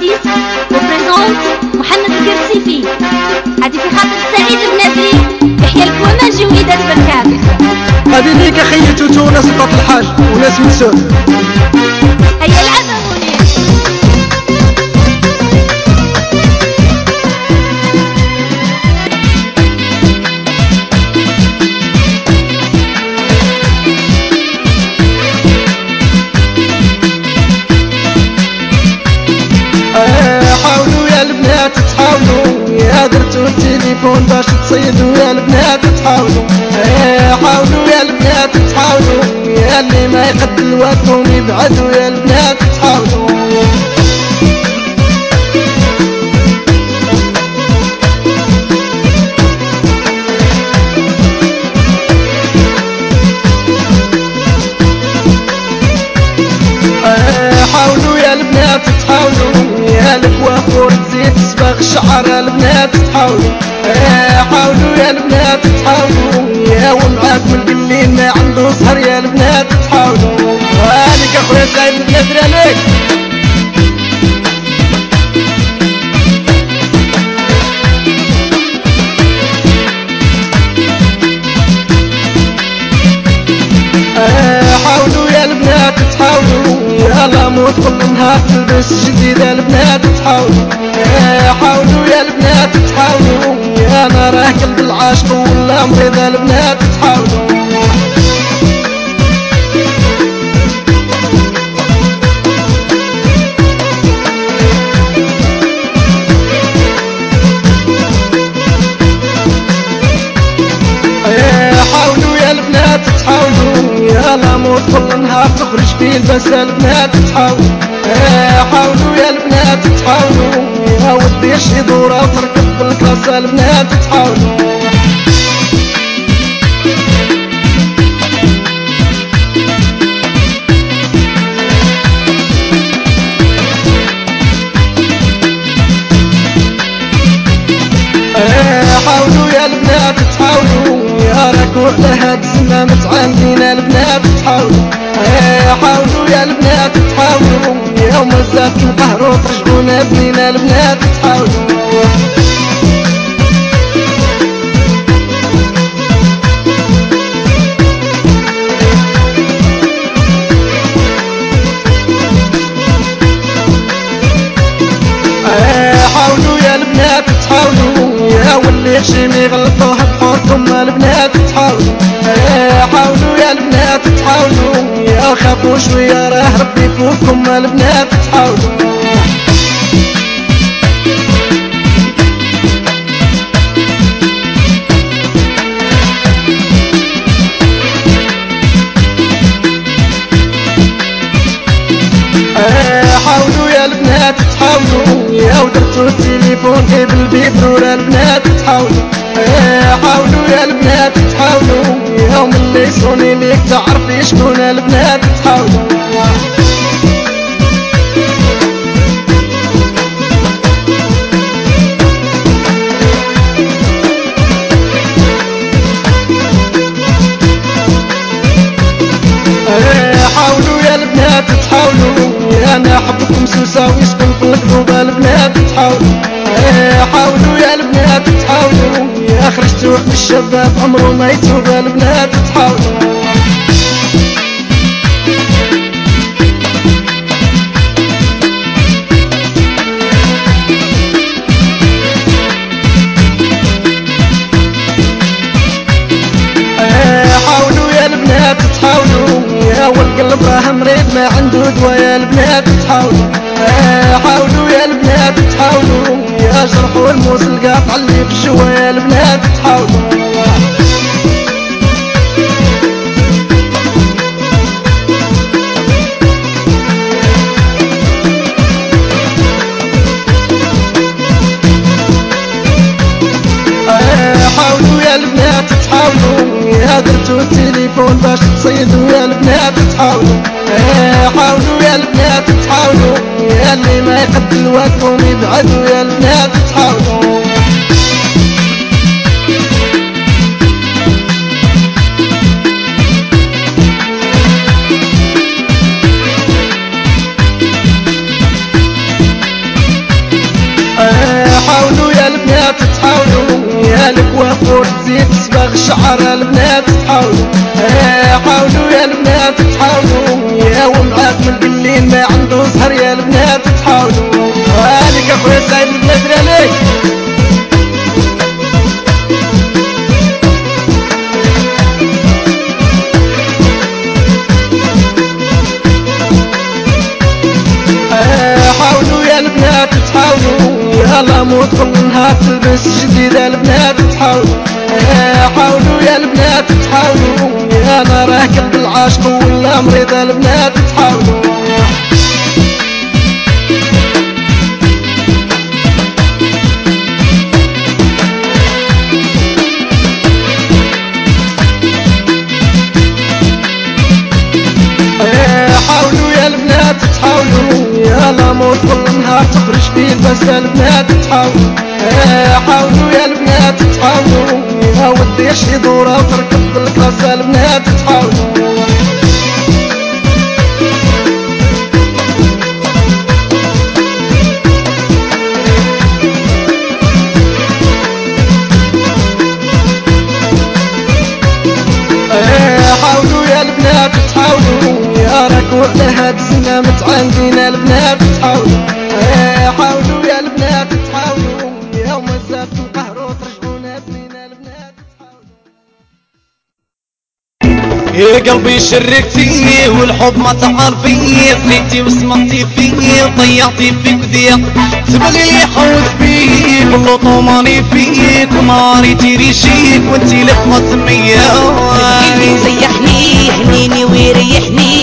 ديس وبريزونت محمد الكرسيفي هذه في خاطر سعيد بن يحيى الكوماجي وإيدات بركات هذه ليك أخي توتو ناس الحاج وناس مسود هيا العبها التليفون باش تصيدوا يا البنات تحاولوا إيه حاولوا يا البنات تحاولوا يا اللي ما يقد الوقت يبعدوا يا البنات البنات تحاولوا. يا ومعاكم القليل ما عنده سهر يا البنات تحاولوا. هانيك أخويا سعيد البنات عليك البنات تحاولوا. يا البنات تحاولوا. حاولوا يا البنات تحاولوا. راه قلب العاشق ولا مريض البنات تحاولوا. إيه، يا الأمور كل نهار تخرج فيه بس البنات تحاولوا. إيه، البنات يا ودي شي دورة تركب بالكاس البنات تحاولوا ركوع لهاد الزمان متعاملين البنات تحاولوا إيه، حاولوا يا البنات تحاولوا يا ومزات القهر وترجعونا بنينا البنات تحاولوا حاولوا يا البنات تحاولوا يا واللي خشيمي خافوا شوية راه ربي يفوقكم البنات حاولوا. يا البنات تحاولوا يا ودرتوا التليفون البيت نور البنات تحاولوا يصوني ليك تعرفي شكون البنات تحاولوا حاولوا يا البنات تحاولوا. أنا حبكم ويسكن في القلوب البنات تحاولوا. حاولوا يا البنات تحاولوا. خرجتوا من الشباب عمره ما يتوب مريض ما عنده دوا يا البنات تحاولوا. حاولوا يا البنات تحاولوا. يا جرحوا الموس القاطع اللي في الجوا يا البنات التليفون باش تصيدوا يا البنات تحاولوا حاولوا يا البنات تحاولوا يا اللي ما يقد الوقت يبعدوا يا البنات تحاولوا البنات تحاولوا يا الكوافور تزيد تصبغ الشعر البنات تحاولوا سهر يا البنات تحاولوا. هانيك أخويا سعيد البنادري عليك يا البنات يا لامو تدخل النهار تلبس جديدة البنات تحاولوا. حاولوا يا البنات تحاولوا. أنا راكب بالعاشق ولا مريضة البنات تحاولوا. بس البنات تحاولوا حاولوا يا البنات تحاولوا يا ودي شي دورة وتركب الكلاس البنات تحاولوا حاولوا يا البنات تحاولوا يا على هاد السنة متعاندين البنات تحاولوا حاولوا يا قلبي شركتي والحب ما تعرفي طليتي وسمعتي فيه وضيعتي فيك ضيق تبغي لي حوت فيك واللطو ماني فيك وناري تيري شيك وانتي لفظة سمية اللي يزيحني هنيني ويريحني